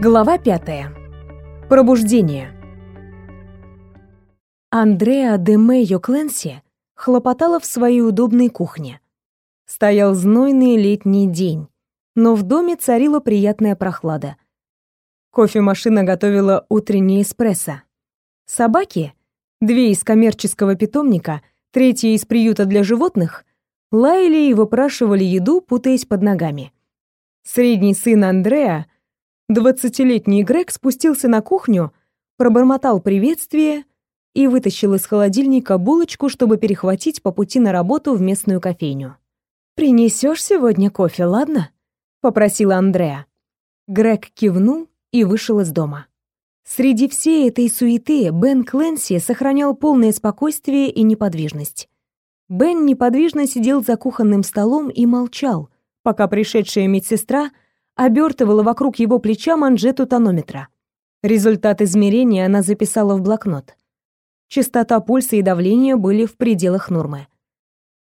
Глава пятая. Пробуждение. Андреа де Мэйо Кленси хлопотала в своей удобной кухне. Стоял знойный летний день, но в доме царила приятная прохлада. Кофемашина готовила утренний эспрессо. Собаки, две из коммерческого питомника, третья из приюта для животных, лаяли и выпрашивали еду, путаясь под ногами. Средний сын Андреа, двадцатилетний Грег, спустился на кухню, пробормотал приветствие и вытащил из холодильника булочку, чтобы перехватить по пути на работу в местную кофейню. «Принесешь сегодня кофе, ладно?» — попросила Андреа. Грег кивнул и вышел из дома. Среди всей этой суеты Бен Кленси сохранял полное спокойствие и неподвижность. Бен неподвижно сидел за кухонным столом и молчал, пока пришедшая медсестра обертывала вокруг его плеча манжету тонометра. Результат измерения она записала в блокнот. Частота пульса и давления были в пределах нормы.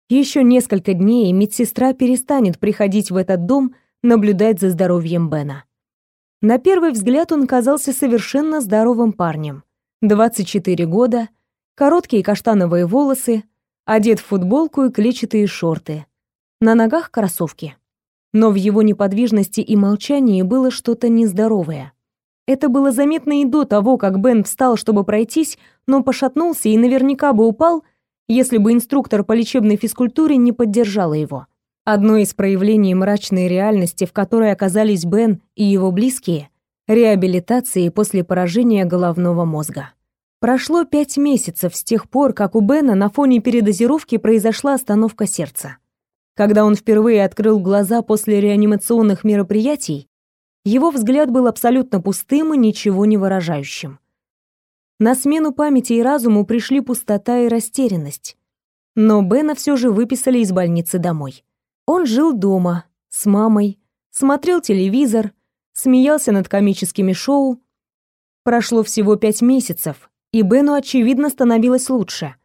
Еще несколько дней медсестра перестанет приходить в этот дом наблюдать за здоровьем Бена. На первый взгляд он казался совершенно здоровым парнем. 24 года, короткие каштановые волосы, одет в футболку и клетчатые шорты. На ногах кроссовки но в его неподвижности и молчании было что-то нездоровое. Это было заметно и до того, как Бен встал, чтобы пройтись, но пошатнулся и наверняка бы упал, если бы инструктор по лечебной физкультуре не поддержала его. Одно из проявлений мрачной реальности, в которой оказались Бен и его близкие – реабилитации после поражения головного мозга. Прошло пять месяцев с тех пор, как у Бена на фоне передозировки произошла остановка сердца. Когда он впервые открыл глаза после реанимационных мероприятий, его взгляд был абсолютно пустым и ничего не выражающим. На смену памяти и разуму пришли пустота и растерянность. Но Бена все же выписали из больницы домой. Он жил дома, с мамой, смотрел телевизор, смеялся над комическими шоу. Прошло всего пять месяцев, и Бену, очевидно, становилось лучше.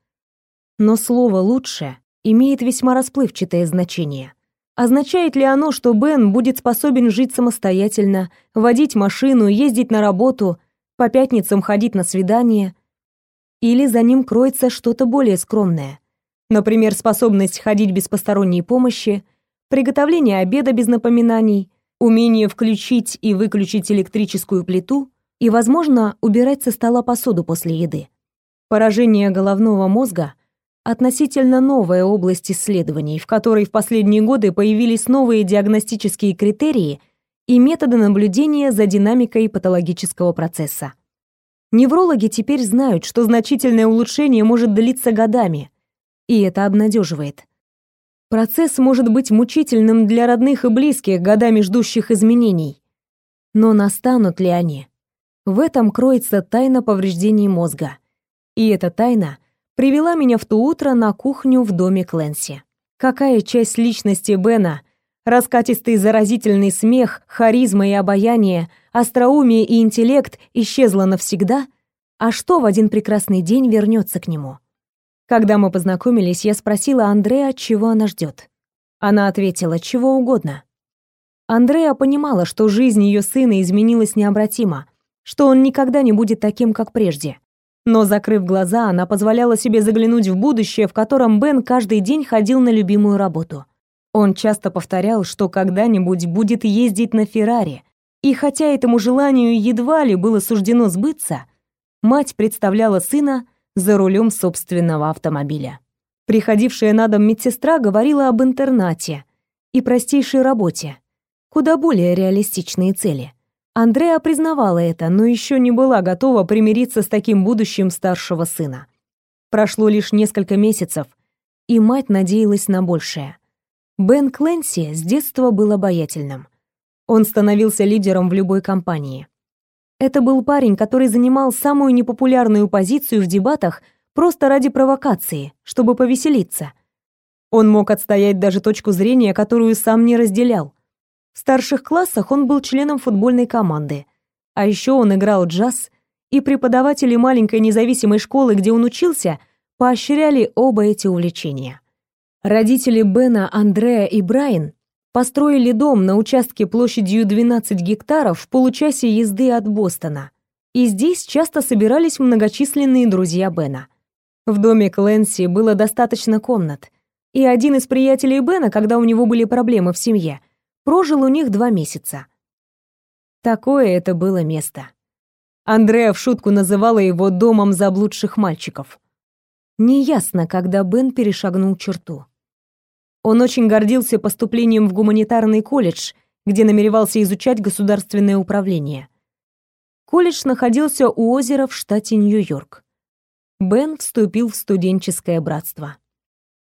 Но слово «лучше» имеет весьма расплывчатое значение. Означает ли оно, что Бен будет способен жить самостоятельно, водить машину, ездить на работу, по пятницам ходить на свидания? Или за ним кроется что-то более скромное? Например, способность ходить без посторонней помощи, приготовление обеда без напоминаний, умение включить и выключить электрическую плиту и, возможно, убирать со стола посуду после еды. Поражение головного мозга – относительно новая область исследований, в которой в последние годы появились новые диагностические критерии и методы наблюдения за динамикой патологического процесса. Неврологи теперь знают, что значительное улучшение может длиться годами, и это обнадеживает. Процесс может быть мучительным для родных и близких, годами ждущих изменений. Но настанут ли они? В этом кроется тайна повреждений мозга. И эта тайна привела меня в то утро на кухню в доме Кленси. Какая часть личности Бена, раскатистый заразительный смех, харизма и обаяние, остроумие и интеллект исчезла навсегда, а что в один прекрасный день вернется к нему? Когда мы познакомились, я спросила Андреа, чего она ждет. Она ответила, чего угодно. Андреа понимала, что жизнь ее сына изменилась необратимо, что он никогда не будет таким, как прежде. Но, закрыв глаза, она позволяла себе заглянуть в будущее, в котором Бен каждый день ходил на любимую работу. Он часто повторял, что когда-нибудь будет ездить на Феррари, и хотя этому желанию едва ли было суждено сбыться, мать представляла сына за рулем собственного автомобиля. Приходившая на дом медсестра говорила об интернате и простейшей работе, куда более реалистичные цели — Андреа признавала это, но еще не была готова примириться с таким будущим старшего сына. Прошло лишь несколько месяцев, и мать надеялась на большее. Бен Кленси с детства был обаятельным. Он становился лидером в любой компании. Это был парень, который занимал самую непопулярную позицию в дебатах просто ради провокации, чтобы повеселиться. Он мог отстоять даже точку зрения, которую сам не разделял. В старших классах он был членом футбольной команды. А еще он играл джаз, и преподаватели маленькой независимой школы, где он учился, поощряли оба эти увлечения. Родители Бена, Андреа и Брайан построили дом на участке площадью 12 гектаров в получасе езды от Бостона. И здесь часто собирались многочисленные друзья Бена. В доме Кленси было достаточно комнат, и один из приятелей Бена, когда у него были проблемы в семье, прожил у них два месяца. Такое это было место. Андреа в шутку называла его домом заблудших мальчиков. Неясно, когда Бен перешагнул черту. Он очень гордился поступлением в гуманитарный колледж, где намеревался изучать государственное управление. Колледж находился у озера в штате Нью-Йорк. Бен вступил в студенческое братство.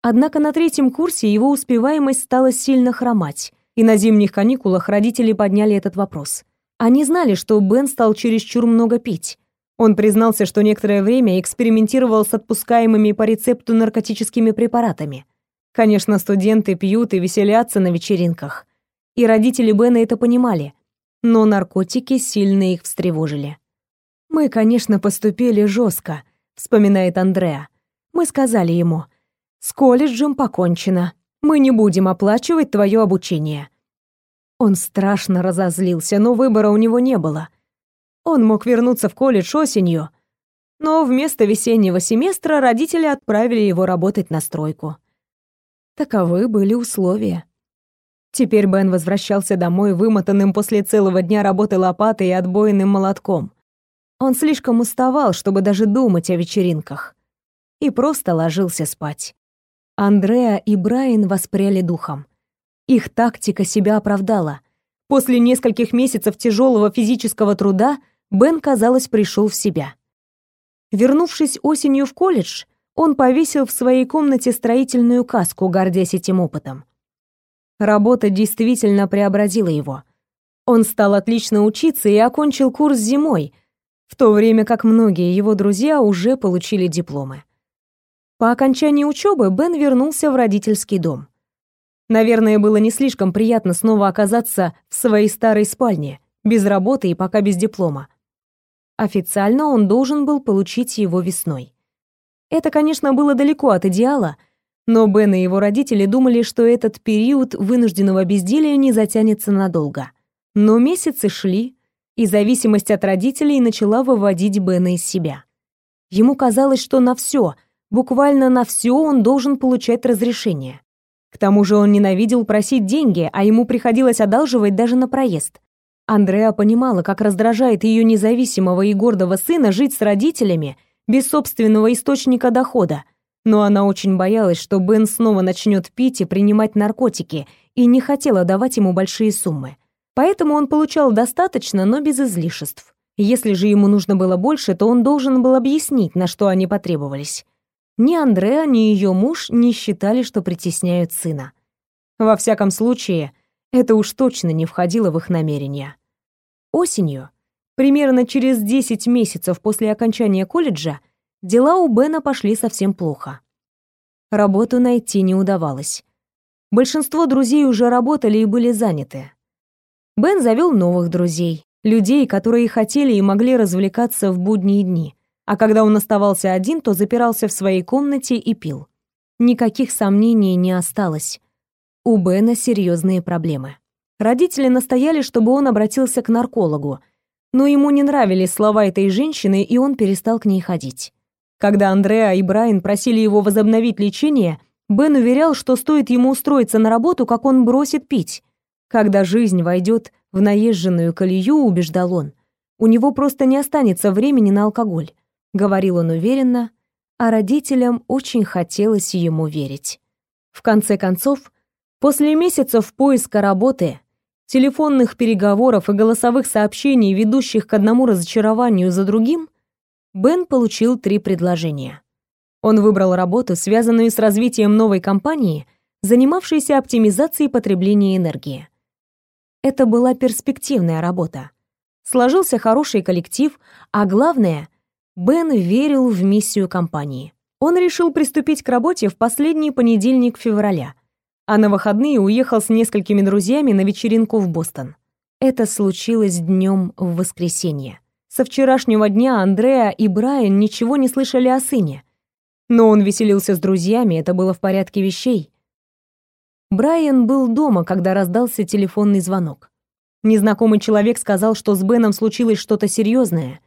Однако на третьем курсе его успеваемость стала сильно хромать, и на зимних каникулах родители подняли этот вопрос. Они знали, что Бен стал чересчур много пить. Он признался, что некоторое время экспериментировал с отпускаемыми по рецепту наркотическими препаратами – Конечно, студенты пьют и веселятся на вечеринках. И родители Бена это понимали. Но наркотики сильно их встревожили. «Мы, конечно, поступили жестко», — вспоминает Андреа. «Мы сказали ему, с колледжем покончено. Мы не будем оплачивать твое обучение». Он страшно разозлился, но выбора у него не было. Он мог вернуться в колледж осенью, но вместо весеннего семестра родители отправили его работать на стройку. Таковы были условия. Теперь Бен возвращался домой вымотанным после целого дня работы лопатой и отбойным молотком. Он слишком уставал, чтобы даже думать о вечеринках. И просто ложился спать. Андреа и Брайан воспряли духом. Их тактика себя оправдала. После нескольких месяцев тяжелого физического труда Бен, казалось, пришел в себя. Вернувшись осенью в колледж, он повесил в своей комнате строительную каску, гордясь этим опытом. Работа действительно преобразила его. Он стал отлично учиться и окончил курс зимой, в то время как многие его друзья уже получили дипломы. По окончании учебы Бен вернулся в родительский дом. Наверное, было не слишком приятно снова оказаться в своей старой спальне, без работы и пока без диплома. Официально он должен был получить его весной. Это, конечно, было далеко от идеала, но Бен и его родители думали, что этот период вынужденного безделия не затянется надолго. Но месяцы шли, и зависимость от родителей начала выводить Бена из себя. Ему казалось, что на все, буквально на все он должен получать разрешение. К тому же он ненавидел просить деньги, а ему приходилось одалживать даже на проезд. Андреа понимала, как раздражает ее независимого и гордого сына жить с родителями без собственного источника дохода. Но она очень боялась, что Бен снова начнет пить и принимать наркотики, и не хотела давать ему большие суммы. Поэтому он получал достаточно, но без излишеств. Если же ему нужно было больше, то он должен был объяснить, на что они потребовались. Ни Андреа, ни ее муж не считали, что притесняют сына. Во всяком случае, это уж точно не входило в их намерения. Осенью Примерно через 10 месяцев после окончания колледжа дела у Бена пошли совсем плохо. Работу найти не удавалось. Большинство друзей уже работали и были заняты. Бен завел новых друзей, людей, которые хотели и могли развлекаться в будние дни, а когда он оставался один, то запирался в своей комнате и пил. Никаких сомнений не осталось. У Бена серьезные проблемы. Родители настояли, чтобы он обратился к наркологу – но ему не нравились слова этой женщины, и он перестал к ней ходить. Когда Андреа и Брайан просили его возобновить лечение, Бен уверял, что стоит ему устроиться на работу, как он бросит пить. Когда жизнь войдет в наезженную колею, убеждал он, у него просто не останется времени на алкоголь, говорил он уверенно, а родителям очень хотелось ему верить. В конце концов, после месяцев поиска работы, телефонных переговоров и голосовых сообщений, ведущих к одному разочарованию за другим, Бен получил три предложения. Он выбрал работу, связанную с развитием новой компании, занимавшейся оптимизацией потребления энергии. Это была перспективная работа. Сложился хороший коллектив, а главное, Бен верил в миссию компании. Он решил приступить к работе в последний понедельник февраля – а на выходные уехал с несколькими друзьями на вечеринку в Бостон. Это случилось днем в воскресенье. Со вчерашнего дня Андреа и Брайан ничего не слышали о сыне. Но он веселился с друзьями, это было в порядке вещей. Брайан был дома, когда раздался телефонный звонок. Незнакомый человек сказал, что с Беном случилось что-то серьезное.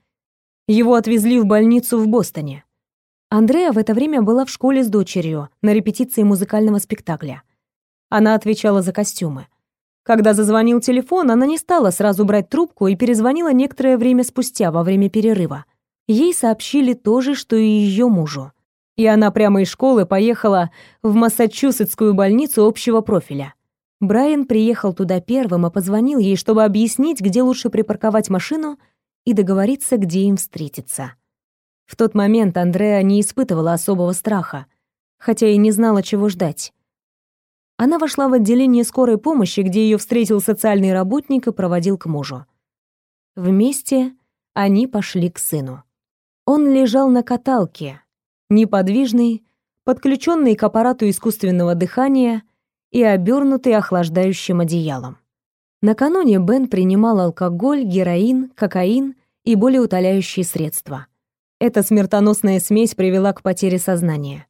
Его отвезли в больницу в Бостоне. Андреа в это время была в школе с дочерью на репетиции музыкального спектакля. Она отвечала за костюмы. Когда зазвонил телефон, она не стала сразу брать трубку и перезвонила некоторое время спустя, во время перерыва. Ей сообщили то же, что и ее мужу. И она прямо из школы поехала в Массачусетскую больницу общего профиля. Брайан приехал туда первым и позвонил ей, чтобы объяснить, где лучше припарковать машину и договориться, где им встретиться. В тот момент Андреа не испытывала особого страха, хотя и не знала, чего ждать. Она вошла в отделение скорой помощи, где ее встретил социальный работник и проводил к мужу. Вместе они пошли к сыну. Он лежал на каталке, неподвижный, подключенный к аппарату искусственного дыхания и обернутый охлаждающим одеялом. Накануне Бен принимал алкоголь, героин, кокаин и болеутоляющие средства. Эта смертоносная смесь привела к потере сознания.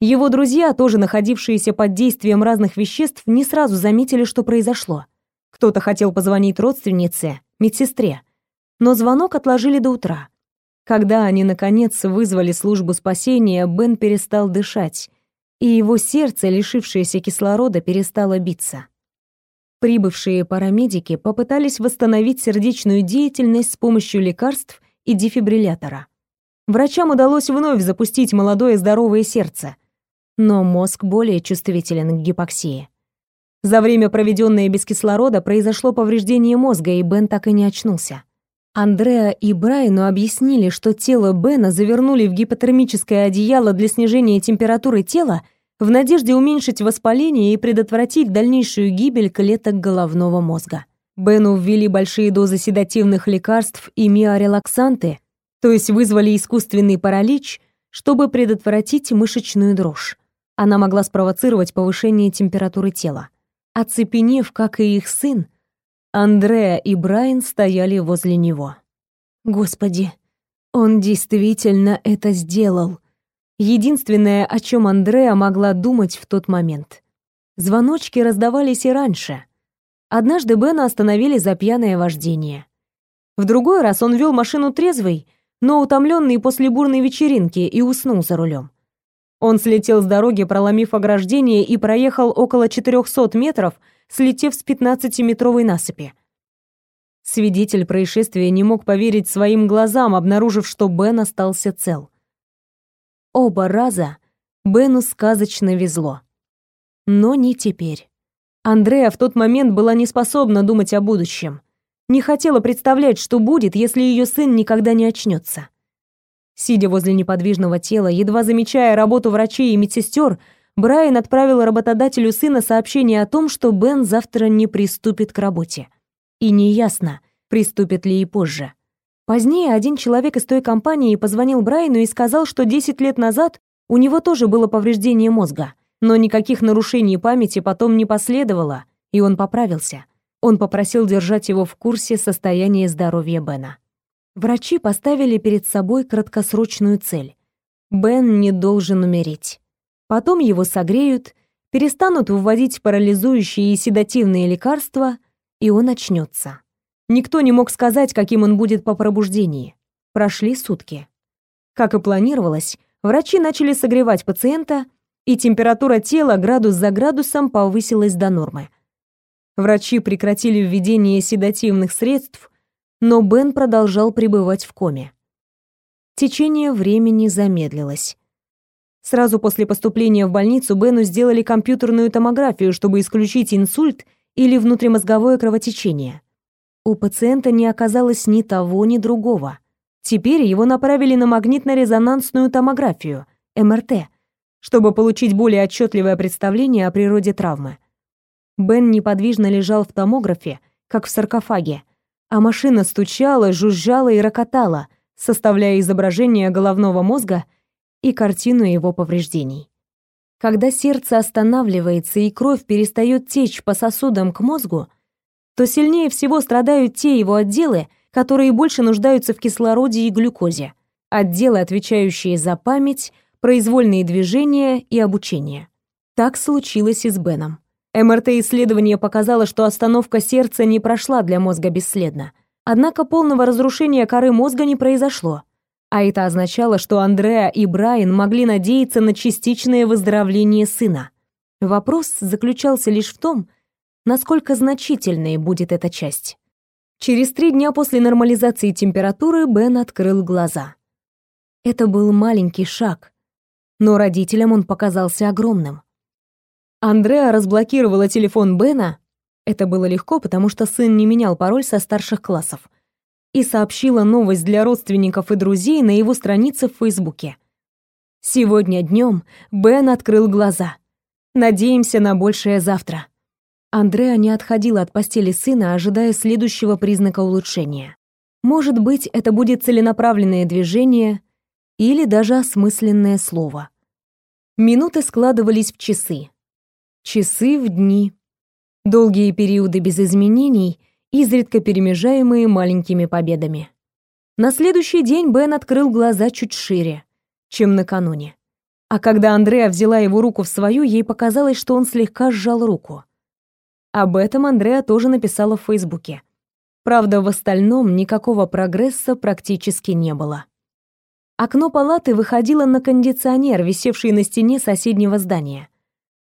Его друзья, тоже находившиеся под действием разных веществ, не сразу заметили, что произошло. Кто-то хотел позвонить родственнице, медсестре, но звонок отложили до утра. Когда они, наконец, вызвали службу спасения, Бен перестал дышать, и его сердце, лишившееся кислорода, перестало биться. Прибывшие парамедики попытались восстановить сердечную деятельность с помощью лекарств и дефибриллятора. Врачам удалось вновь запустить молодое здоровое сердце, но мозг более чувствителен к гипоксии. За время, проведенное без кислорода, произошло повреждение мозга, и Бен так и не очнулся. Андреа и Брайану объяснили, что тело Бена завернули в гипотермическое одеяло для снижения температуры тела в надежде уменьшить воспаление и предотвратить дальнейшую гибель клеток головного мозга. Бену ввели большие дозы седативных лекарств и миорелаксанты, то есть вызвали искусственный паралич, чтобы предотвратить мышечную дрожь она могла спровоцировать повышение температуры тела. Оцепенев, как и их сын, Андреа и Брайан стояли возле него. Господи, он действительно это сделал. Единственное, о чем Андреа могла думать в тот момент. Звоночки раздавались и раньше. Однажды Бена остановили за пьяное вождение. В другой раз он вел машину трезвый, но утомленный после бурной вечеринки и уснул за рулем. Он слетел с дороги, проломив ограждение и проехал около 400 метров, слетев с 15-метровой насыпи. Свидетель происшествия не мог поверить своим глазам, обнаружив, что Бен остался цел. Оба раза Бену сказочно везло. Но не теперь. Андреа в тот момент была не способна думать о будущем. Не хотела представлять, что будет, если ее сын никогда не очнется. Сидя возле неподвижного тела, едва замечая работу врачей и медсестер, Брайан отправил работодателю сына сообщение о том, что Бен завтра не приступит к работе. И неясно, приступит ли и позже. Позднее один человек из той компании позвонил Брайану и сказал, что 10 лет назад у него тоже было повреждение мозга, но никаких нарушений памяти потом не последовало, и он поправился. Он попросил держать его в курсе состояния здоровья Бена. Врачи поставили перед собой краткосрочную цель. Бен не должен умереть. Потом его согреют, перестанут вводить парализующие и седативные лекарства, и он очнется. Никто не мог сказать, каким он будет по пробуждении. Прошли сутки. Как и планировалось, врачи начали согревать пациента, и температура тела градус за градусом повысилась до нормы. Врачи прекратили введение седативных средств но Бен продолжал пребывать в коме. Течение времени замедлилось. Сразу после поступления в больницу Бену сделали компьютерную томографию, чтобы исключить инсульт или внутримозговое кровотечение. У пациента не оказалось ни того, ни другого. Теперь его направили на магнитно-резонансную томографию, МРТ, чтобы получить более отчетливое представление о природе травмы. Бен неподвижно лежал в томографе, как в саркофаге, а машина стучала, жужжала и рокотала, составляя изображение головного мозга и картину его повреждений. Когда сердце останавливается и кровь перестает течь по сосудам к мозгу, то сильнее всего страдают те его отделы, которые больше нуждаются в кислороде и глюкозе, отделы, отвечающие за память, произвольные движения и обучение. Так случилось и с Беном. МРТ-исследование показало, что остановка сердца не прошла для мозга бесследно. Однако полного разрушения коры мозга не произошло. А это означало, что Андреа и Брайан могли надеяться на частичное выздоровление сына. Вопрос заключался лишь в том, насколько значительной будет эта часть. Через три дня после нормализации температуры Бен открыл глаза. Это был маленький шаг, но родителям он показался огромным. Андреа разблокировала телефон Бена, это было легко, потому что сын не менял пароль со старших классов, и сообщила новость для родственников и друзей на его странице в Фейсбуке. Сегодня днем Бен открыл глаза. Надеемся на большее завтра. Андреа не отходила от постели сына, ожидая следующего признака улучшения. Может быть, это будет целенаправленное движение или даже осмысленное слово. Минуты складывались в часы. Часы в дни. Долгие периоды без изменений, изредка перемежаемые маленькими победами. На следующий день Бен открыл глаза чуть шире, чем накануне. А когда Андреа взяла его руку в свою, ей показалось, что он слегка сжал руку. Об этом Андреа тоже написала в Фейсбуке. Правда, в остальном никакого прогресса практически не было. Окно палаты выходило на кондиционер, висевший на стене соседнего здания.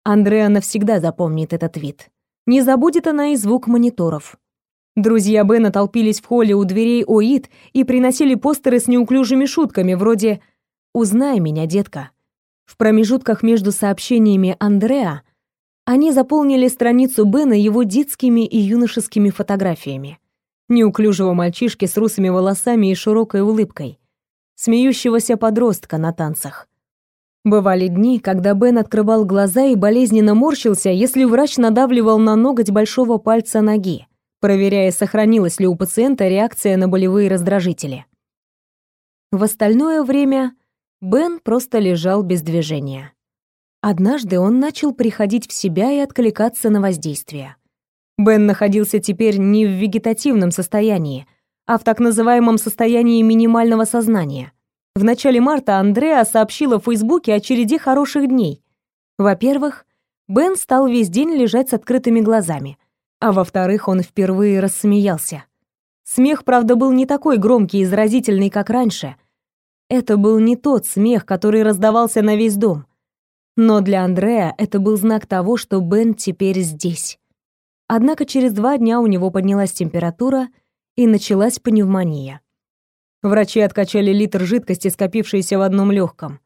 Андреа навсегда запомнит этот вид. Не забудет она и звук мониторов. Друзья Бена толпились в холле у дверей ОИД и приносили постеры с неуклюжими шутками, вроде «Узнай меня, детка». В промежутках между сообщениями Андреа они заполнили страницу Бена его детскими и юношескими фотографиями. Неуклюжего мальчишки с русыми волосами и широкой улыбкой. Смеющегося подростка на танцах. Бывали дни, когда Бен открывал глаза и болезненно морщился, если врач надавливал на ноготь большого пальца ноги, проверяя, сохранилась ли у пациента реакция на болевые раздражители. В остальное время Бен просто лежал без движения. Однажды он начал приходить в себя и откликаться на воздействие. Бен находился теперь не в вегетативном состоянии, а в так называемом состоянии минимального сознания. В начале марта Андреа сообщила в Фейсбуке о череде хороших дней. Во-первых, Бен стал весь день лежать с открытыми глазами, а во-вторых, он впервые рассмеялся. Смех, правда, был не такой громкий и заразительный, как раньше. Это был не тот смех, который раздавался на весь дом. Но для Андрея это был знак того, что Бен теперь здесь. Однако через два дня у него поднялась температура и началась пневмония. Врачи откачали литр жидкости, скопившейся в одном легком.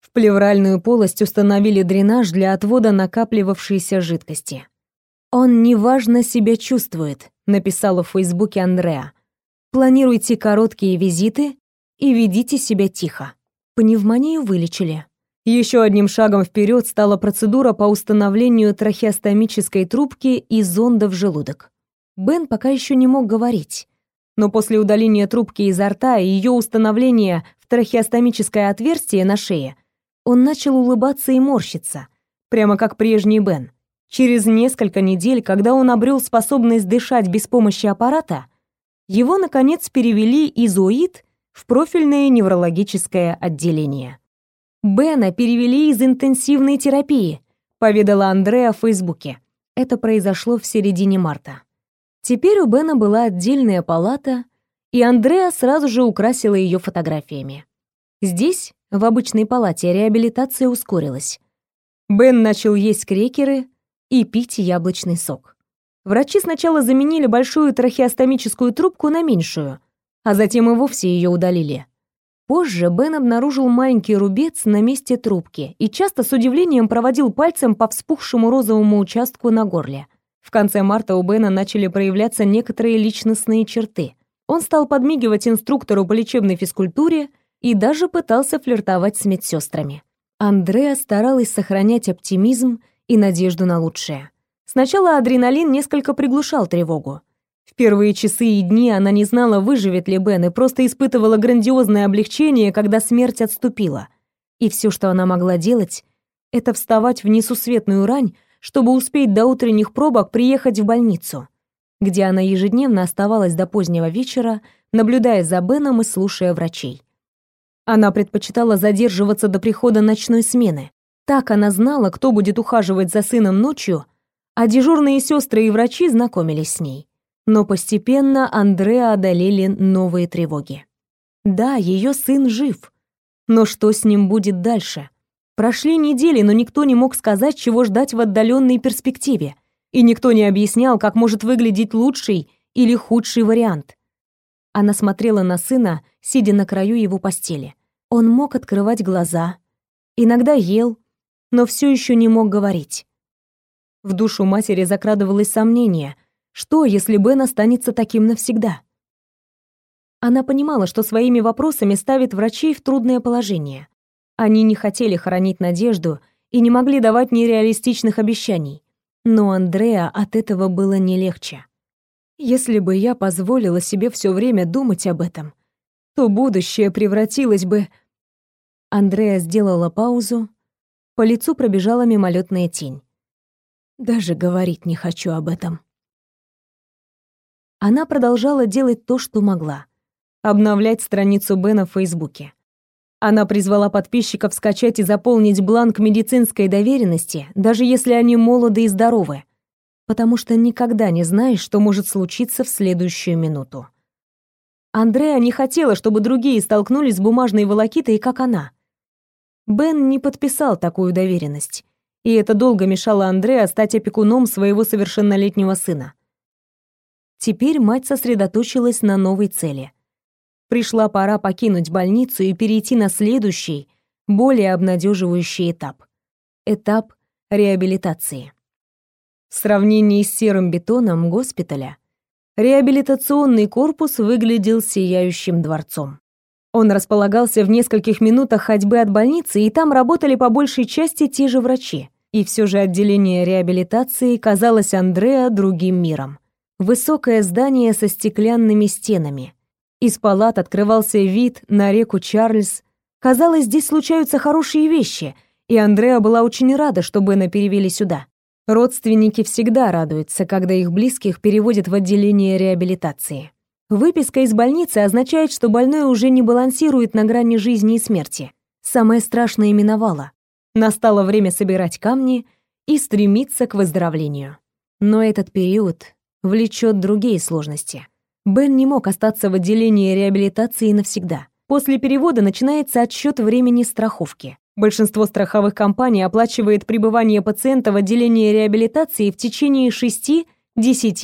В плевральную полость установили дренаж для отвода накапливавшейся жидкости. «Он неважно себя чувствует», — написала в Фейсбуке Андреа. «Планируйте короткие визиты и ведите себя тихо». Пневмонию вылечили. Еще одним шагом вперед стала процедура по установлению трахеостомической трубки и зонда в желудок. Бен пока еще не мог говорить, но после удаления трубки изо рта и ее установления в трахеостомическое отверстие на шее, он начал улыбаться и морщиться, прямо как прежний Бен. Через несколько недель, когда он обрел способность дышать без помощи аппарата, его, наконец, перевели из ОИД в профильное неврологическое отделение. Бена перевели из интенсивной терапии, поведала Андреа в Фейсбуке. Это произошло в середине марта. Теперь у Бена была отдельная палата, и Андреа сразу же украсила ее фотографиями. Здесь, в обычной палате, реабилитация ускорилась. Бен начал есть крекеры и пить яблочный сок. Врачи сначала заменили большую трахеостомическую трубку на меньшую, а затем и вовсе ее удалили. Позже Бен обнаружил маленький рубец на месте трубки и часто с удивлением проводил пальцем по вспухшему розовому участку на горле. В конце марта у Бена начали проявляться некоторые личностные черты. Он стал подмигивать инструктору по лечебной физкультуре и даже пытался флиртовать с медсестрами. Андреа старалась сохранять оптимизм и надежду на лучшее. Сначала адреналин несколько приглушал тревогу. В первые часы и дни она не знала, выживет ли Бен, и просто испытывала грандиозное облегчение, когда смерть отступила. И все, что она могла делать, это вставать в несусветную рань, чтобы успеть до утренних пробок приехать в больницу, где она ежедневно оставалась до позднего вечера, наблюдая за Беном и слушая врачей. Она предпочитала задерживаться до прихода ночной смены. Так она знала, кто будет ухаживать за сыном ночью, а дежурные сестры и врачи знакомились с ней. Но постепенно Андреа одолели новые тревоги. Да, ее сын жив. Но что с ним будет дальше? Прошли недели, но никто не мог сказать, чего ждать в отдаленной перспективе. И никто не объяснял, как может выглядеть лучший или худший вариант. Она смотрела на сына, сидя на краю его постели. Он мог открывать глаза, иногда ел, но все еще не мог говорить. В душу матери закрадывалось сомнение, что, если Бен останется таким навсегда? Она понимала, что своими вопросами ставит врачей в трудное положение. Они не хотели хоронить надежду и не могли давать нереалистичных обещаний. Но Андреа от этого было не легче. Если бы я позволила себе все время думать об этом, то будущее превратилось бы... Андреа сделала паузу, по лицу пробежала мимолетная тень. Даже говорить не хочу об этом. Она продолжала делать то, что могла обновлять страницу Бена в Фейсбуке. Она призвала подписчиков скачать и заполнить бланк медицинской доверенности, даже если они молоды и здоровы, потому что никогда не знаешь, что может случиться в следующую минуту. Андреа не хотела, чтобы другие столкнулись с бумажной волокитой, как она. Бен не подписал такую доверенность, и это долго мешало Андреа стать опекуном своего совершеннолетнего сына. Теперь мать сосредоточилась на новой цели Пришла пора покинуть больницу и перейти на следующий, более обнадеживающий этап. Этап реабилитации. В сравнении с серым бетоном госпиталя, реабилитационный корпус выглядел сияющим дворцом. Он располагался в нескольких минутах ходьбы от больницы, и там работали по большей части те же врачи. И все же отделение реабилитации казалось Андреа другим миром. Высокое здание со стеклянными стенами, из палат открывался вид на реку Чарльз. Казалось, здесь случаются хорошие вещи, и Андреа была очень рада, что Бена перевели сюда. Родственники всегда радуются, когда их близких переводят в отделение реабилитации. Выписка из больницы означает, что больной уже не балансирует на грани жизни и смерти. Самое страшное миновало. Настало время собирать камни и стремиться к выздоровлению. Но этот период влечет другие сложности. Бен не мог остаться в отделении реабилитации навсегда. После перевода начинается отсчет времени страховки. Большинство страховых компаний оплачивает пребывание пациента в отделении реабилитации в течение 6-10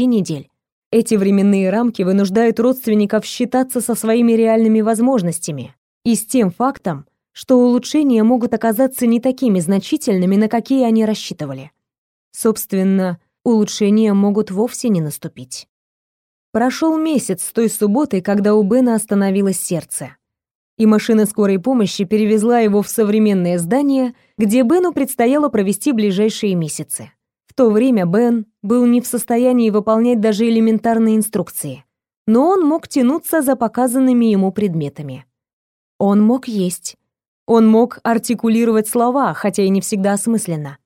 недель. Эти временные рамки вынуждают родственников считаться со своими реальными возможностями и с тем фактом, что улучшения могут оказаться не такими значительными, на какие они рассчитывали. Собственно, улучшения могут вовсе не наступить. Прошел месяц с той субботы, когда у Бена остановилось сердце. И машина скорой помощи перевезла его в современное здание, где Бену предстояло провести ближайшие месяцы. В то время Бен был не в состоянии выполнять даже элементарные инструкции, но он мог тянуться за показанными ему предметами. Он мог есть. Он мог артикулировать слова, хотя и не всегда осмысленно.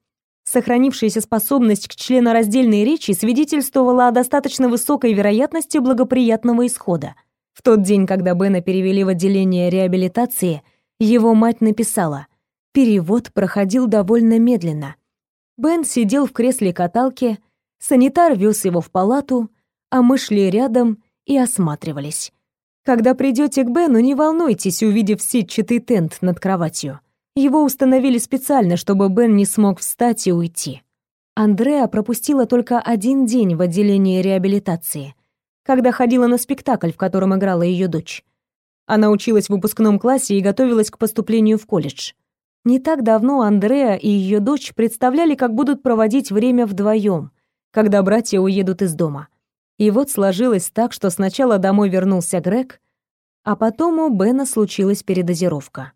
Сохранившаяся способность к членораздельной речи свидетельствовала о достаточно высокой вероятности благоприятного исхода. В тот день, когда Бена перевели в отделение реабилитации, его мать написала: "Перевод проходил довольно медленно. Бен сидел в кресле каталки, санитар вез его в палату, а мы шли рядом и осматривались. Когда придете к Бену, не волнуйтесь, увидев сетчатый тент над кроватью. Его установили специально, чтобы Бен не смог встать и уйти. Андреа пропустила только один день в отделении реабилитации, когда ходила на спектакль, в котором играла ее дочь. Она училась в выпускном классе и готовилась к поступлению в колледж. Не так давно Андреа и ее дочь представляли, как будут проводить время вдвоем, когда братья уедут из дома. И вот сложилось так, что сначала домой вернулся Грег, а потом у Бена случилась передозировка.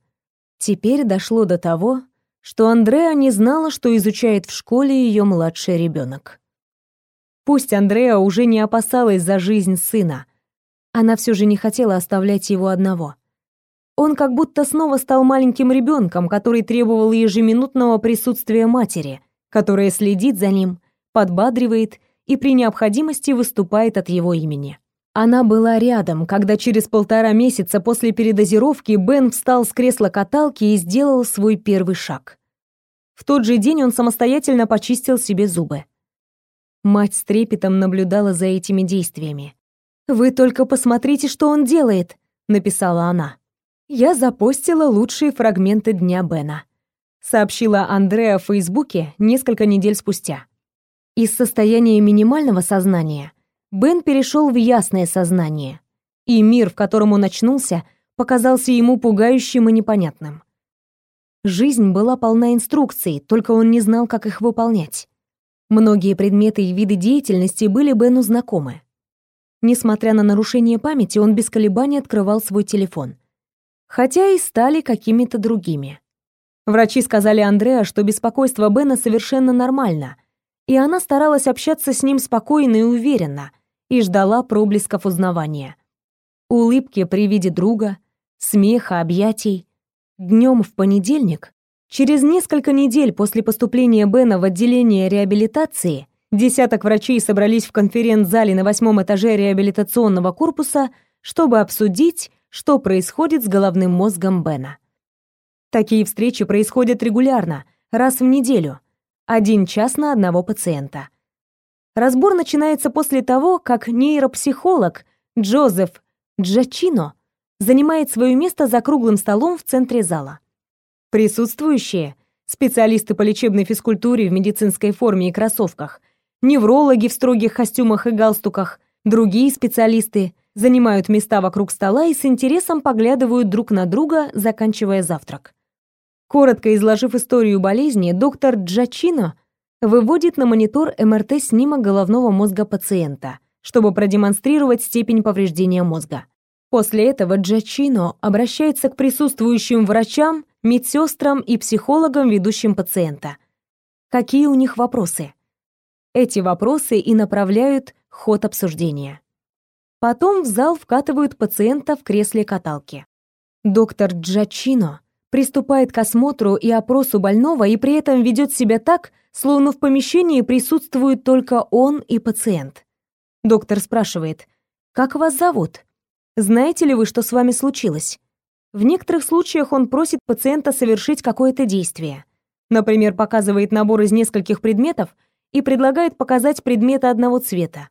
Теперь дошло до того, что Андреа не знала, что изучает в школе ее младший ребенок. Пусть Андреа уже не опасалась за жизнь сына, она все же не хотела оставлять его одного. Он как будто снова стал маленьким ребенком, который требовал ежеминутного присутствия матери, которая следит за ним, подбадривает и при необходимости выступает от его имени. Она была рядом, когда через полтора месяца после передозировки Бен встал с кресла каталки и сделал свой первый шаг. В тот же день он самостоятельно почистил себе зубы. Мать с трепетом наблюдала за этими действиями. «Вы только посмотрите, что он делает», — написала она. «Я запостила лучшие фрагменты дня Бена», — сообщила Андреа в Фейсбуке несколько недель спустя. Из состояния минимального сознания Бен перешел в ясное сознание, и мир, в котором он очнулся, показался ему пугающим и непонятным. Жизнь была полна инструкций, только он не знал, как их выполнять. Многие предметы и виды деятельности были Бену знакомы. Несмотря на нарушение памяти, он без колебаний открывал свой телефон. Хотя и стали какими-то другими. Врачи сказали Андреа, что беспокойство Бена совершенно нормально, и она старалась общаться с ним спокойно и уверенно, и ждала проблесков узнавания. Улыбки при виде друга, смеха, объятий. Днем в понедельник, через несколько недель после поступления Бена в отделение реабилитации, десяток врачей собрались в конференц-зале на восьмом этаже реабилитационного корпуса, чтобы обсудить, что происходит с головным мозгом Бена. Такие встречи происходят регулярно, раз в неделю – один час на одного пациента. Разбор начинается после того, как нейропсихолог Джозеф Джачино занимает свое место за круглым столом в центре зала. Присутствующие – специалисты по лечебной физкультуре в медицинской форме и кроссовках, неврологи в строгих костюмах и галстуках, другие специалисты занимают места вокруг стола и с интересом поглядывают друг на друга, заканчивая завтрак. Коротко изложив историю болезни, доктор Джачино выводит на монитор МРТ снимок головного мозга пациента, чтобы продемонстрировать степень повреждения мозга. После этого Джачино обращается к присутствующим врачам, медсестрам и психологам, ведущим пациента. Какие у них вопросы? Эти вопросы и направляют ход обсуждения. Потом в зал вкатывают пациента в кресле каталки. Доктор Джачино приступает к осмотру и опросу больного и при этом ведет себя так, словно в помещении присутствуют только он и пациент. Доктор спрашивает, «Как вас зовут? Знаете ли вы, что с вами случилось?» В некоторых случаях он просит пациента совершить какое-то действие. Например, показывает набор из нескольких предметов и предлагает показать предметы одного цвета.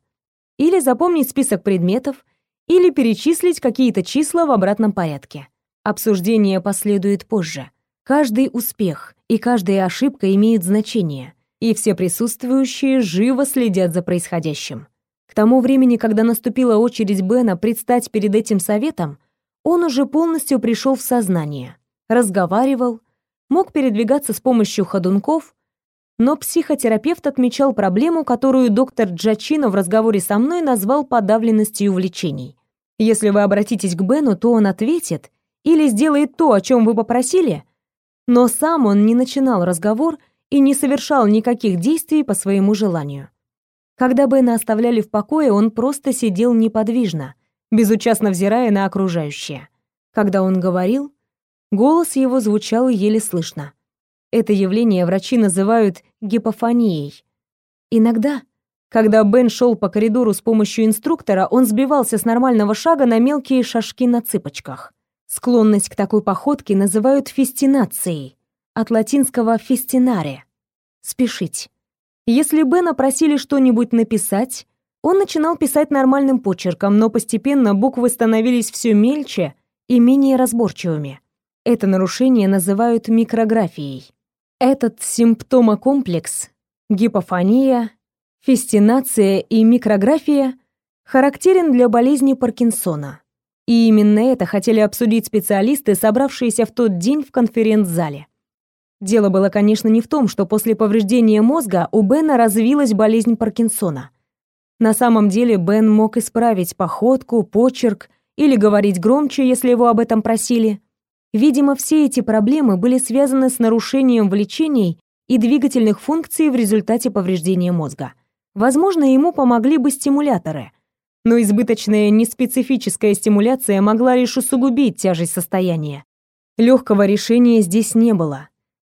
Или запомнить список предметов, или перечислить какие-то числа в обратном порядке. Обсуждение последует позже. Каждый успех и каждая ошибка имеют значение, и все присутствующие живо следят за происходящим. К тому времени, когда наступила очередь Бена предстать перед этим советом, он уже полностью пришел в сознание, разговаривал, мог передвигаться с помощью ходунков, но психотерапевт отмечал проблему, которую доктор Джачино в разговоре со мной назвал подавленностью увлечений. Если вы обратитесь к Бену, то он ответит или сделает то, о чем вы попросили, но сам он не начинал разговор и не совершал никаких действий по своему желанию. Когда Бена оставляли в покое, он просто сидел неподвижно, безучастно взирая на окружающее. Когда он говорил, голос его звучал еле слышно. Это явление врачи называют гипофонией. Иногда, когда Бен шел по коридору с помощью инструктора, он сбивался с нормального шага на мелкие шажки на цыпочках. Склонность к такой походке называют фестинацией, от латинского фестинаре — спешить. Если Бена просили что-нибудь написать, он начинал писать нормальным почерком, но постепенно буквы становились все мельче и менее разборчивыми. Это нарушение называют микрографией. Этот симптомокомплекс — гипофония, фестинация и микрография — характерен для болезни Паркинсона. И именно это хотели обсудить специалисты, собравшиеся в тот день в конференц-зале. Дело было, конечно, не в том, что после повреждения мозга у Бена развилась болезнь Паркинсона. На самом деле Бен мог исправить походку, почерк или говорить громче, если его об этом просили. Видимо, все эти проблемы были связаны с нарушением влечений и двигательных функций в результате повреждения мозга. Возможно, ему помогли бы стимуляторы – но избыточная неспецифическая стимуляция могла лишь усугубить тяжесть состояния. Легкого решения здесь не было.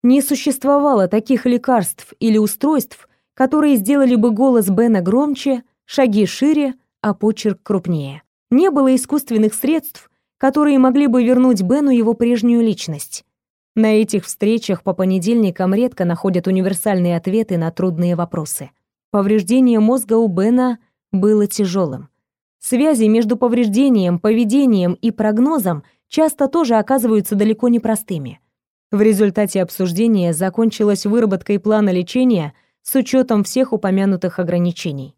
Не существовало таких лекарств или устройств, которые сделали бы голос Бена громче, шаги шире, а почерк крупнее. Не было искусственных средств, которые могли бы вернуть Бену его прежнюю личность. На этих встречах по понедельникам редко находят универсальные ответы на трудные вопросы. Повреждение мозга у Бена было тяжелым. Связи между повреждением, поведением и прогнозом часто тоже оказываются далеко не простыми. В результате обсуждения закончилась выработкой плана лечения с учетом всех упомянутых ограничений.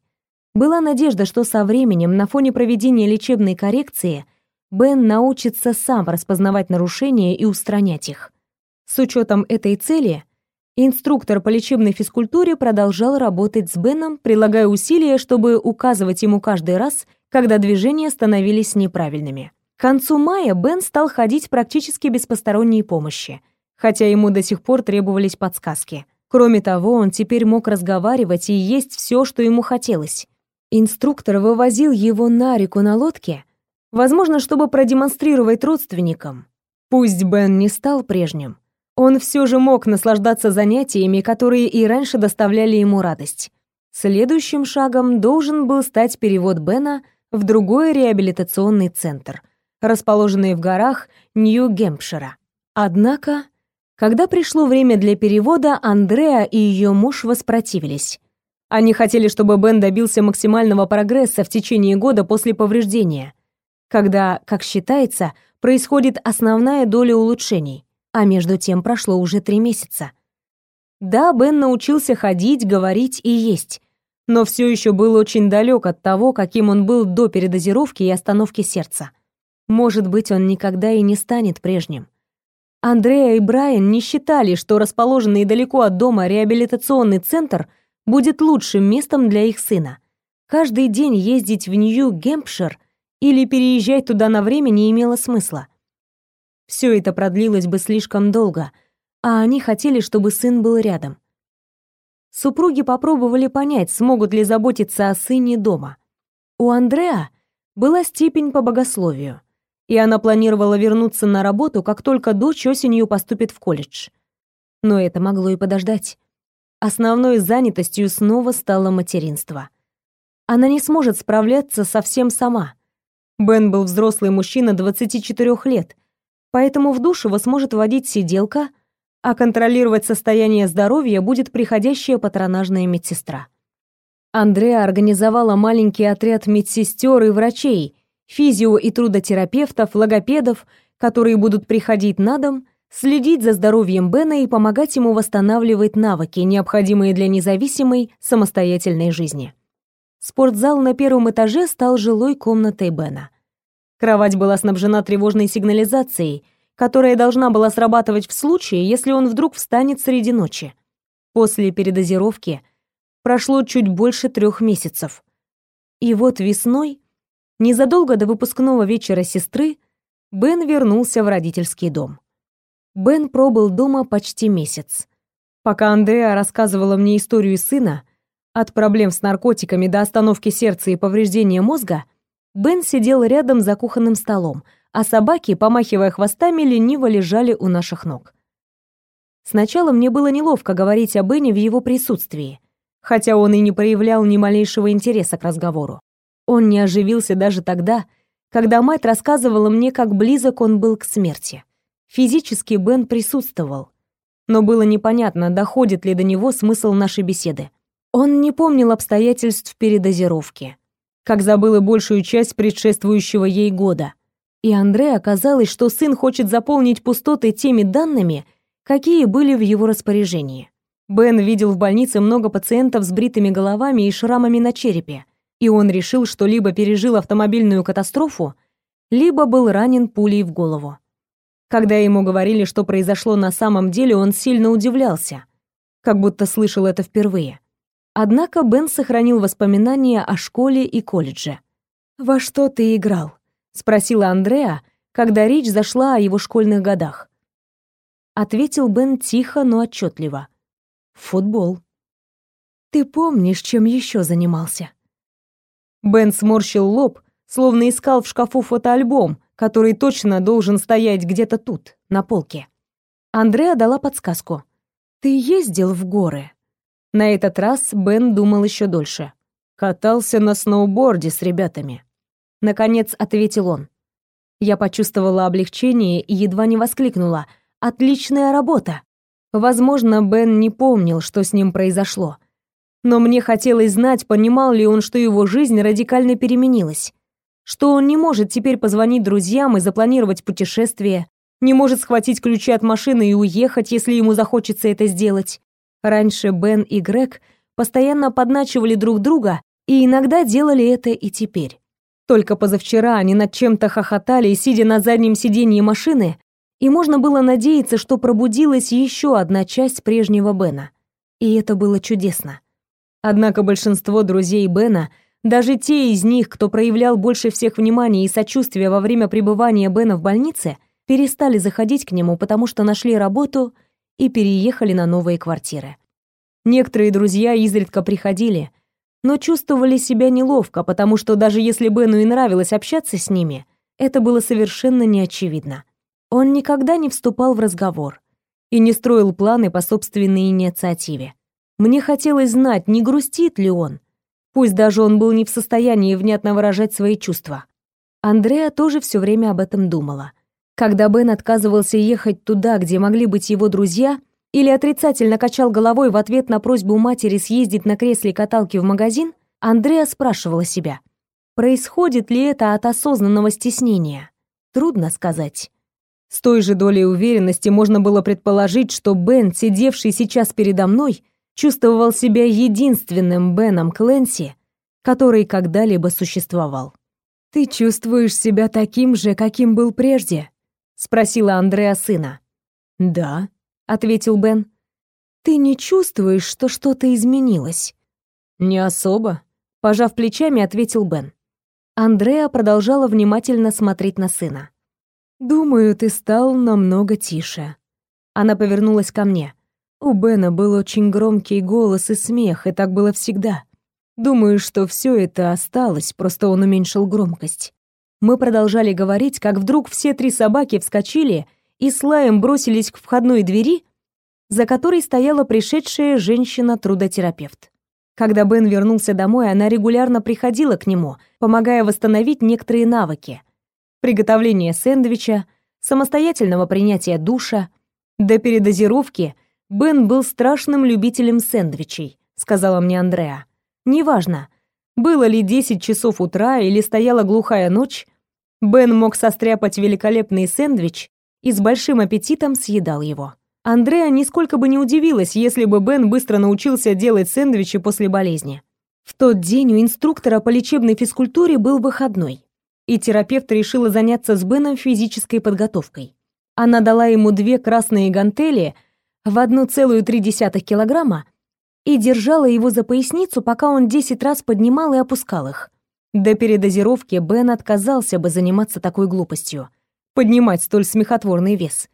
Была надежда, что со временем на фоне проведения лечебной коррекции Бен научится сам распознавать нарушения и устранять их. С учетом этой цели, инструктор по лечебной физкультуре продолжал работать с Беном, прилагая усилия, чтобы указывать ему каждый раз, когда движения становились неправильными. К концу мая Бен стал ходить практически без посторонней помощи, хотя ему до сих пор требовались подсказки. Кроме того, он теперь мог разговаривать и есть все, что ему хотелось. Инструктор вывозил его на реку на лодке, возможно, чтобы продемонстрировать родственникам. Пусть Бен не стал прежним, он все же мог наслаждаться занятиями, которые и раньше доставляли ему радость. Следующим шагом должен был стать перевод Бена в другой реабилитационный центр, расположенный в горах Нью-Гэмпшира. Однако, когда пришло время для перевода, Андреа и ее муж воспротивились. Они хотели, чтобы Бен добился максимального прогресса в течение года после повреждения, когда, как считается, происходит основная доля улучшений, а между тем прошло уже три месяца. Да, Бен научился ходить, говорить и есть, но все еще был очень далек от того, каким он был до передозировки и остановки сердца. Может быть, он никогда и не станет прежним. Андреа и Брайан не считали, что расположенный далеко от дома реабилитационный центр – будет лучшим местом для их сына. Каждый день ездить в Нью-Гэмпшир или переезжать туда на время не имело смысла. Все это продлилось бы слишком долго, а они хотели, чтобы сын был рядом. Супруги попробовали понять, смогут ли заботиться о сыне дома. У Андреа была степень по богословию, и она планировала вернуться на работу, как только дочь осенью поступит в колледж. Но это могло и подождать. Основной занятостью снова стало материнство. Она не сможет справляться совсем сама. Бен был взрослый мужчина 24 лет, поэтому в душ его сможет водить сиделка, а контролировать состояние здоровья будет приходящая патронажная медсестра. Андреа организовала маленький отряд медсестер и врачей, физио- и трудотерапевтов, логопедов, которые будут приходить на дом следить за здоровьем Бена и помогать ему восстанавливать навыки, необходимые для независимой, самостоятельной жизни. Спортзал на первом этаже стал жилой комнатой Бена. Кровать была снабжена тревожной сигнализацией, которая должна была срабатывать в случае, если он вдруг встанет среди ночи. После передозировки прошло чуть больше трех месяцев. И вот весной, незадолго до выпускного вечера сестры, Бен вернулся в родительский дом. Бен пробыл дома почти месяц. Пока Андреа рассказывала мне историю сына, от проблем с наркотиками до остановки сердца и повреждения мозга, Бен сидел рядом за кухонным столом, а собаки, помахивая хвостами, лениво лежали у наших ног. Сначала мне было неловко говорить о Бене в его присутствии, хотя он и не проявлял ни малейшего интереса к разговору. Он не оживился даже тогда, когда мать рассказывала мне, как близок он был к смерти. Физически Бен присутствовал, но было непонятно, доходит ли до него смысл нашей беседы. Он не помнил обстоятельств передозировки, как забыл и большую часть предшествующего ей года. И Андре оказалось, что сын хочет заполнить пустоты теми данными, какие были в его распоряжении. Бен видел в больнице много пациентов с бритыми головами и шрамами на черепе, и он решил, что либо пережил автомобильную катастрофу, либо был ранен пулей в голову. Когда ему говорили, что произошло на самом деле, он сильно удивлялся, как будто слышал это впервые. Однако Бен сохранил воспоминания о школе и колледже. «Во что ты играл?» — спросила Андреа, когда речь зашла о его школьных годах. Ответил Бен тихо, но отчетливо. «Футбол». «Ты помнишь, чем еще занимался?» Бен сморщил лоб, словно искал в шкафу фотоальбом, который точно должен стоять где-то тут, на полке. Андреа дала подсказку. «Ты ездил в горы?» На этот раз Бен думал еще дольше. «Катался на сноуборде с ребятами». Наконец ответил он. Я почувствовала облегчение и едва не воскликнула. «Отличная работа!» Возможно, Бен не помнил, что с ним произошло. Но мне хотелось знать, понимал ли он, что его жизнь радикально переменилась. Что он не может теперь позвонить друзьям и запланировать путешествие, не может схватить ключи от машины и уехать, если ему захочется это сделать. Раньше Бен и Грег постоянно подначивали друг друга и иногда делали это и теперь. Только позавчера они над чем-то хохотали, сидя на заднем сиденье машины, и можно было надеяться, что пробудилась еще одна часть прежнего Бена. И это было чудесно. Однако большинство друзей Бена, даже те из них, кто проявлял больше всех внимания и сочувствия во время пребывания Бена в больнице, перестали заходить к нему, потому что нашли работу и переехали на новые квартиры. Некоторые друзья изредка приходили, но чувствовали себя неловко, потому что даже если Бену и нравилось общаться с ними, это было совершенно неочевидно. Он никогда не вступал в разговор и не строил планы по собственной инициативе. Мне хотелось знать, не грустит ли он, пусть даже он был не в состоянии внятно выражать свои чувства. Андреа тоже все время об этом думала. Когда Бен отказывался ехать туда, где могли быть его друзья, или отрицательно качал головой в ответ на просьбу матери съездить на кресле каталки в магазин, Андреа спрашивала себя, происходит ли это от осознанного стеснения. Трудно сказать. С той же долей уверенности можно было предположить, что Бен, сидевший сейчас передо мной, чувствовал себя единственным Беном Кленси, который когда-либо существовал. «Ты чувствуешь себя таким же, каким был прежде?» — спросила Андреа сына. «Да», ответил Бен. Ты не чувствуешь, что что-то изменилось? Не особо, пожав плечами, ответил Бен. Андреа продолжала внимательно смотреть на сына. Думаю, ты стал намного тише. Она повернулась ко мне. У Бена был очень громкий голос и смех, и так было всегда. Думаю, что все это осталось, просто он уменьшил громкость. Мы продолжали говорить, как вдруг все три собаки вскочили и с лаем бросились к входной двери, за которой стояла пришедшая женщина-трудотерапевт. Когда Бен вернулся домой, она регулярно приходила к нему, помогая восстановить некоторые навыки. Приготовление сэндвича, самостоятельного принятия душа. До передозировки Бен был страшным любителем сэндвичей, сказала мне Андреа. Неважно, было ли 10 часов утра или стояла глухая ночь, Бен мог состряпать великолепный сэндвич и с большим аппетитом съедал его. Андреа нисколько бы не удивилась, если бы Бен быстро научился делать сэндвичи после болезни. В тот день у инструктора по лечебной физкультуре был выходной, и терапевт решила заняться с Беном физической подготовкой. Она дала ему две красные гантели в 1,3 килограмма и держала его за поясницу, пока он 10 раз поднимал и опускал их. До передозировки Бен отказался бы заниматься такой глупостью поднимать столь смехотворный вес.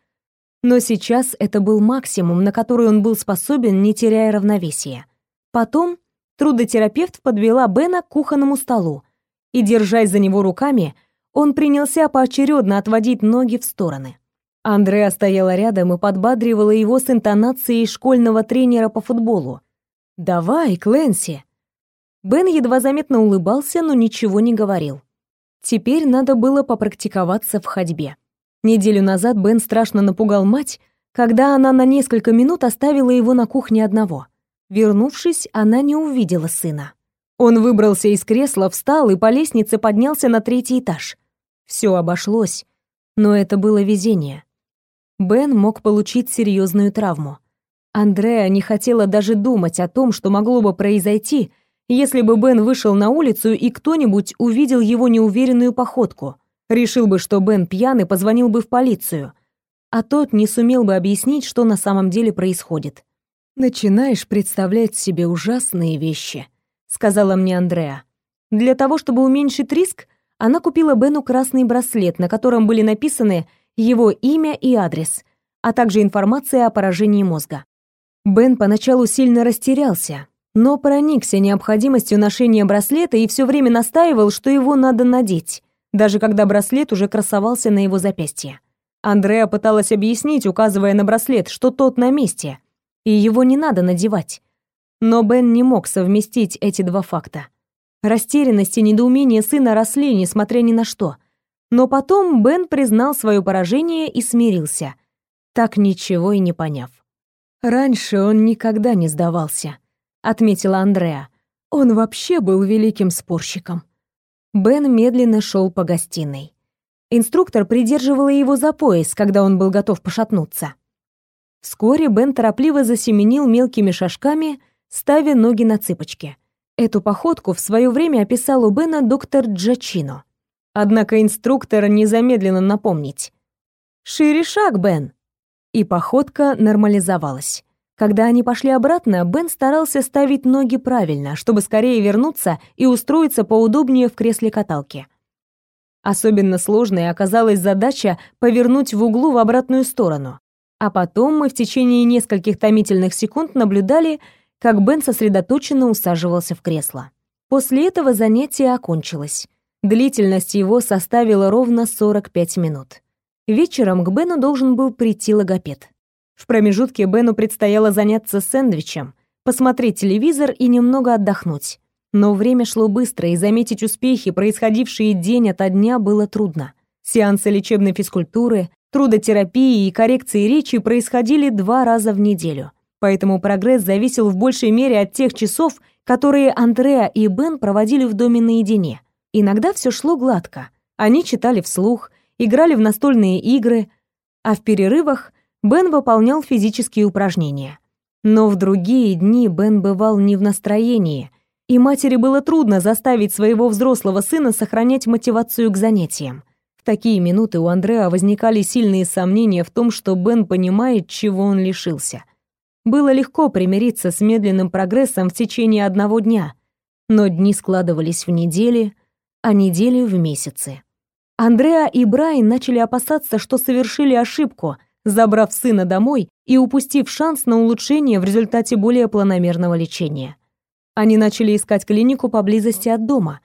Но сейчас это был максимум, на который он был способен, не теряя равновесия. Потом трудотерапевт подвела Бена к кухонному столу, и, держась за него руками, он принялся поочередно отводить ноги в стороны. Андреа стояла рядом и подбадривала его с интонацией школьного тренера по футболу. «Давай, Кленси!» Бен едва заметно улыбался, но ничего не говорил. Теперь надо было попрактиковаться в ходьбе. Неделю назад Бен страшно напугал мать, когда она на несколько минут оставила его на кухне одного. Вернувшись, она не увидела сына. Он выбрался из кресла, встал и по лестнице поднялся на третий этаж. Все обошлось, но это было везение. Бен мог получить серьезную травму. Андреа не хотела даже думать о том, что могло бы произойти, если бы Бен вышел на улицу и кто-нибудь увидел его неуверенную походку, решил бы, что Бен пьян и позвонил бы в полицию, а тот не сумел бы объяснить, что на самом деле происходит. «Начинаешь представлять себе ужасные вещи», — сказала мне Андреа. Для того, чтобы уменьшить риск, она купила Бену красный браслет, на котором были написаны его имя и адрес, а также информация о поражении мозга. Бен поначалу сильно растерялся, но проникся необходимостью ношения браслета и все время настаивал, что его надо надеть, даже когда браслет уже красовался на его запястье. Андреа пыталась объяснить, указывая на браслет, что тот на месте, и его не надо надевать. Но Бен не мог совместить эти два факта. Растерянность и недоумение сына росли, несмотря ни на что. Но потом Бен признал свое поражение и смирился, так ничего и не поняв. Раньше он никогда не сдавался отметила Андреа. Он вообще был великим спорщиком. Бен медленно шел по гостиной. Инструктор придерживала его за пояс, когда он был готов пошатнуться. Вскоре Бен торопливо засеменил мелкими шажками, ставя ноги на цыпочки. Эту походку в свое время описал у Бена доктор Джачино. Однако инструктор не замедленно напомнить. «Шире шаг, Бен!» И походка нормализовалась. Когда они пошли обратно, Бен старался ставить ноги правильно, чтобы скорее вернуться и устроиться поудобнее в кресле каталки. Особенно сложной оказалась задача повернуть в углу в обратную сторону. А потом мы в течение нескольких томительных секунд наблюдали, как Бен сосредоточенно усаживался в кресло. После этого занятие окончилось. Длительность его составила ровно 45 минут. Вечером к Бену должен был прийти логопед. В промежутке Бену предстояло заняться сэндвичем, посмотреть телевизор и немного отдохнуть. Но время шло быстро, и заметить успехи, происходившие день ото дня, было трудно. Сеансы лечебной физкультуры, трудотерапии и коррекции речи происходили два раза в неделю. Поэтому прогресс зависел в большей мере от тех часов, которые Андреа и Бен проводили в доме наедине. Иногда все шло гладко. Они читали вслух, играли в настольные игры, а в перерывах Бен выполнял физические упражнения. Но в другие дни Бен бывал не в настроении, и матери было трудно заставить своего взрослого сына сохранять мотивацию к занятиям. В такие минуты у Андреа возникали сильные сомнения в том, что Бен понимает, чего он лишился. Было легко примириться с медленным прогрессом в течение одного дня, но дни складывались в недели, а недели в месяцы. Андреа и Брайан начали опасаться, что совершили ошибку — забрав сына домой и упустив шанс на улучшение в результате более планомерного лечения. Они начали искать клинику поблизости от дома,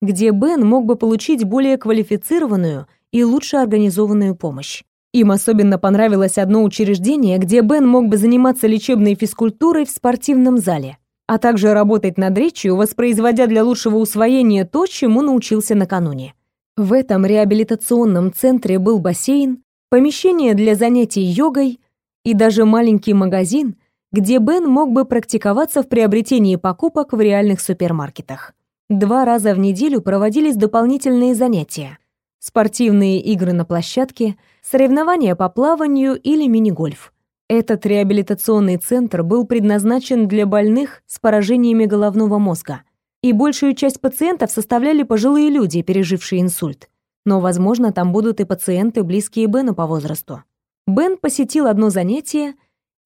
где Бен мог бы получить более квалифицированную и лучше организованную помощь. Им особенно понравилось одно учреждение, где Бен мог бы заниматься лечебной физкультурой в спортивном зале, а также работать над речью, воспроизводя для лучшего усвоения то, чему научился накануне. В этом реабилитационном центре был бассейн, помещение для занятий йогой и даже маленький магазин, где Бен мог бы практиковаться в приобретении покупок в реальных супермаркетах. Два раза в неделю проводились дополнительные занятия. Спортивные игры на площадке, соревнования по плаванию или мини-гольф. Этот реабилитационный центр был предназначен для больных с поражениями головного мозга, и большую часть пациентов составляли пожилые люди, пережившие инсульт но, возможно, там будут и пациенты, близкие Бену по возрасту. Бен посетил одно занятие,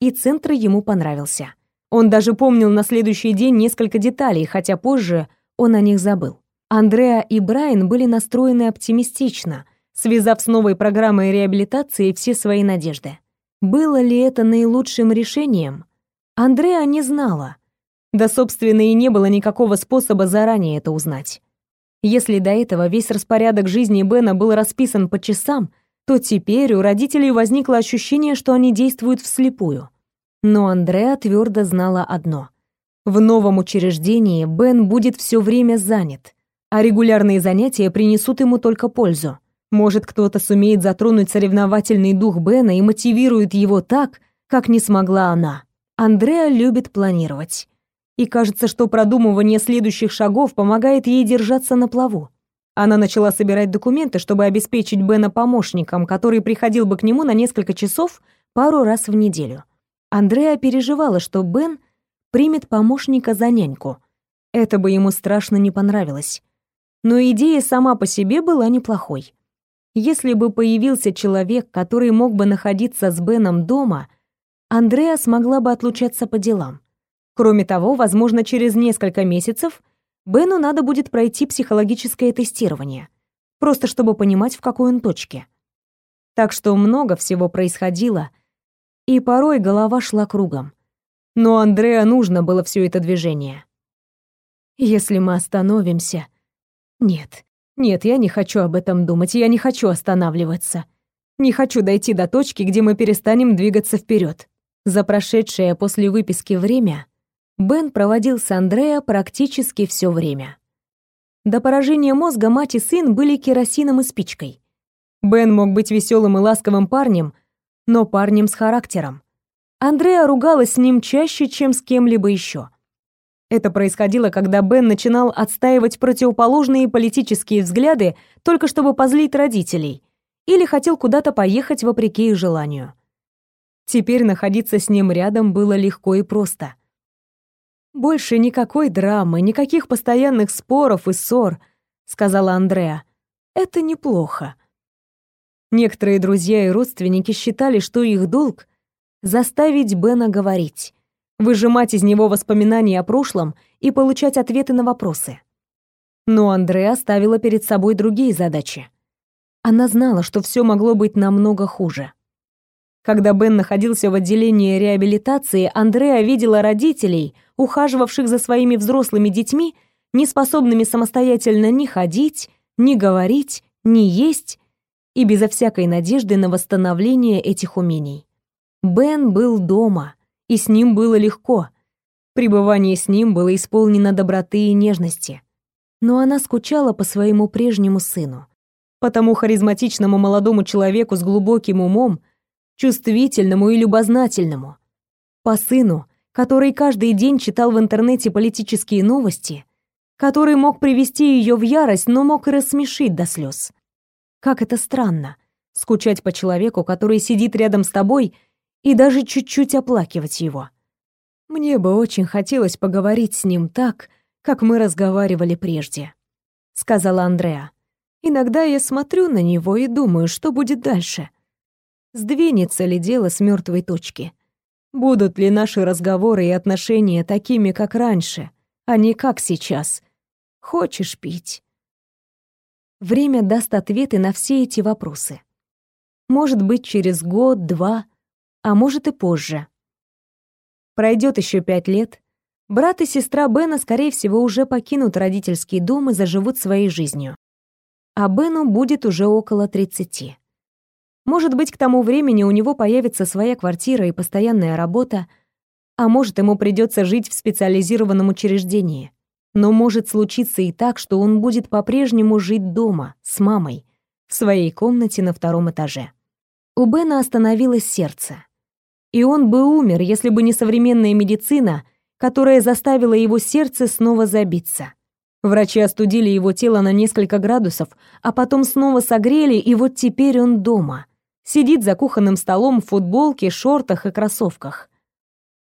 и центр ему понравился. Он даже помнил на следующий день несколько деталей, хотя позже он о них забыл. Андреа и Брайан были настроены оптимистично, связав с новой программой реабилитации все свои надежды. Было ли это наилучшим решением? Андреа не знала. Да, собственно, и не было никакого способа заранее это узнать. Если до этого весь распорядок жизни Бена был расписан по часам, то теперь у родителей возникло ощущение, что они действуют вслепую. Но Андреа твердо знала одно. В новом учреждении Бен будет все время занят, а регулярные занятия принесут ему только пользу. Может, кто-то сумеет затронуть соревновательный дух Бена и мотивирует его так, как не смогла она. Андреа любит планировать и кажется, что продумывание следующих шагов помогает ей держаться на плаву. Она начала собирать документы, чтобы обеспечить Бена помощником, который приходил бы к нему на несколько часов пару раз в неделю. Андреа переживала, что Бен примет помощника за няньку. Это бы ему страшно не понравилось. Но идея сама по себе была неплохой. Если бы появился человек, который мог бы находиться с Беном дома, Андреа смогла бы отлучаться по делам. Кроме того, возможно, через несколько месяцев Бену надо будет пройти психологическое тестирование, просто чтобы понимать, в какой он точке. Так что много всего происходило, и порой голова шла кругом. Но Андреа нужно было все это движение. Если мы остановимся... Нет, нет, я не хочу об этом думать, я не хочу останавливаться. Не хочу дойти до точки, где мы перестанем двигаться вперед. За прошедшее после выписки время Бен проводил с Андреа практически все время. До поражения мозга мать и сын были керосином и спичкой. Бен мог быть веселым и ласковым парнем, но парнем с характером. Андреа ругалась с ним чаще, чем с кем-либо еще. Это происходило, когда Бен начинал отстаивать противоположные политические взгляды только чтобы позлить родителей или хотел куда-то поехать вопреки их желанию. Теперь находиться с ним рядом было легко и просто. Больше никакой драмы, никаких постоянных споров и ссор, сказала Андреа. Это неплохо. Некоторые друзья и родственники считали, что их долг заставить Бена говорить, выжимать из него воспоминания о прошлом и получать ответы на вопросы. Но Андреа ставила перед собой другие задачи. Она знала, что все могло быть намного хуже. Когда Бен находился в отделении реабилитации, Андреа видела родителей, ухаживавших за своими взрослыми детьми, не способными самостоятельно ни ходить, ни говорить, ни есть, и безо всякой надежды на восстановление этих умений. Бен был дома, и с ним было легко. Пребывание с ним было исполнено доброты и нежности. Но она скучала по своему прежнему сыну, по тому харизматичному молодому человеку с глубоким умом, чувствительному и любознательному, по сыну, который каждый день читал в интернете политические новости, который мог привести ее в ярость, но мог и рассмешить до слез. Как это странно скучать по человеку, который сидит рядом с тобой и даже чуть-чуть оплакивать его. Мне бы очень хотелось поговорить с ним так, как мы разговаривали прежде, сказала Андреа. Иногда я смотрю на него и думаю, что будет дальше. Сдвинется ли дело с мертвой точки? Будут ли наши разговоры и отношения такими, как раньше, а не как сейчас? Хочешь пить? Время даст ответы на все эти вопросы. Может быть, через год, два, а может и позже. Пройдет еще пять лет, брат и сестра Бена, скорее всего, уже покинут родительский дом и заживут своей жизнью. А Бену будет уже около 30. Может быть, к тому времени у него появится своя квартира и постоянная работа, а может, ему придется жить в специализированном учреждении. Но может случиться и так, что он будет по-прежнему жить дома, с мамой, в своей комнате на втором этаже. У Бена остановилось сердце. И он бы умер, если бы не современная медицина, которая заставила его сердце снова забиться. Врачи остудили его тело на несколько градусов, а потом снова согрели, и вот теперь он дома. Сидит за кухонным столом в футболке, шортах и кроссовках.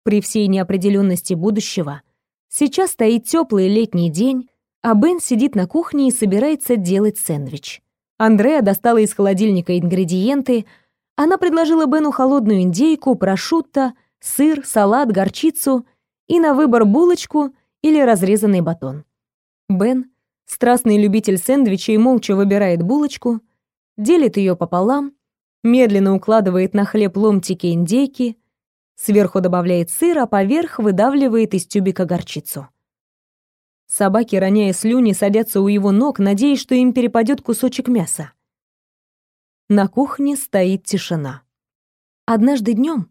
При всей неопределенности будущего сейчас стоит теплый летний день, а Бен сидит на кухне и собирается делать сэндвич. Андреа достала из холодильника ингредиенты, она предложила Бену холодную индейку, прошутто, сыр, салат, горчицу и на выбор булочку или разрезанный батон. Бен, страстный любитель сэндвичей, молча выбирает булочку, делит ее пополам, медленно укладывает на хлеб ломтики индейки, сверху добавляет сыр, а поверх выдавливает из тюбика горчицу. Собаки, роняя слюни, садятся у его ног, надеясь, что им перепадет кусочек мяса. На кухне стоит тишина. Однажды днем,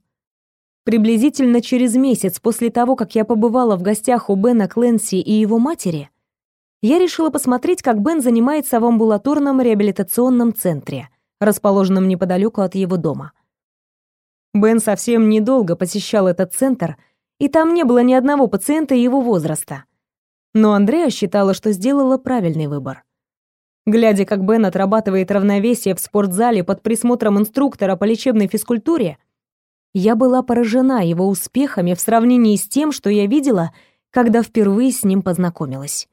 приблизительно через месяц после того, как я побывала в гостях у Бена Кленси и его матери, я решила посмотреть, как Бен занимается в амбулаторном реабилитационном центре, расположенном неподалеку от его дома. Бен совсем недолго посещал этот центр, и там не было ни одного пациента его возраста. Но Андреа считала, что сделала правильный выбор. Глядя, как Бен отрабатывает равновесие в спортзале под присмотром инструктора по лечебной физкультуре, я была поражена его успехами в сравнении с тем, что я видела, когда впервые с ним познакомилась.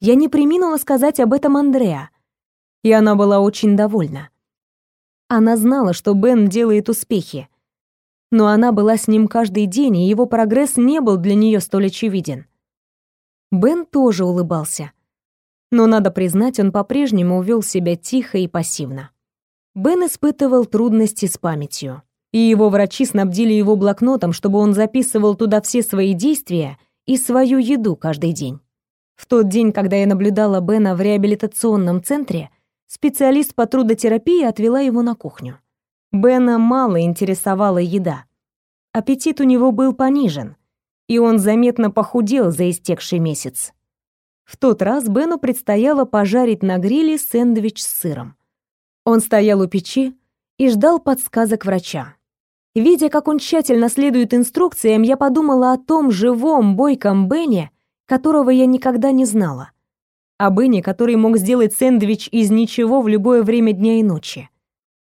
Я не преминула сказать об этом Андреа, и она была очень довольна. Она знала, что Бен делает успехи, но она была с ним каждый день, и его прогресс не был для нее столь очевиден. Бен тоже улыбался — но, надо признать, он по-прежнему вел себя тихо и пассивно. Бен испытывал трудности с памятью, и его врачи снабдили его блокнотом, чтобы он записывал туда все свои действия и свою еду каждый день. В тот день, когда я наблюдала Бена в реабилитационном центре, специалист по трудотерапии отвела его на кухню. Бена мало интересовала еда. Аппетит у него был понижен, и он заметно похудел за истекший месяц. В тот раз Бену предстояло пожарить на гриле сэндвич с сыром. Он стоял у печи и ждал подсказок врача. Видя, как он тщательно следует инструкциям, я подумала о том живом, бойком Бене, которого я никогда не знала. О Бене, который мог сделать сэндвич из ничего в любое время дня и ночи.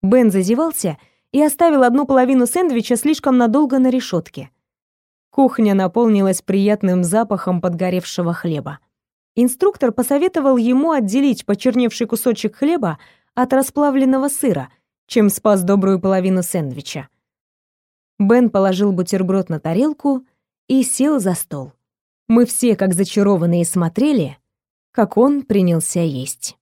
Бен зазевался и оставил одну половину сэндвича слишком надолго на решетке. Кухня наполнилась приятным запахом подгоревшего хлеба. Инструктор посоветовал ему отделить почерневший кусочек хлеба от расплавленного сыра, чем спас добрую половину сэндвича. Бен положил бутерброд на тарелку и сел за стол. Мы все, как зачарованные, смотрели, как он принялся есть.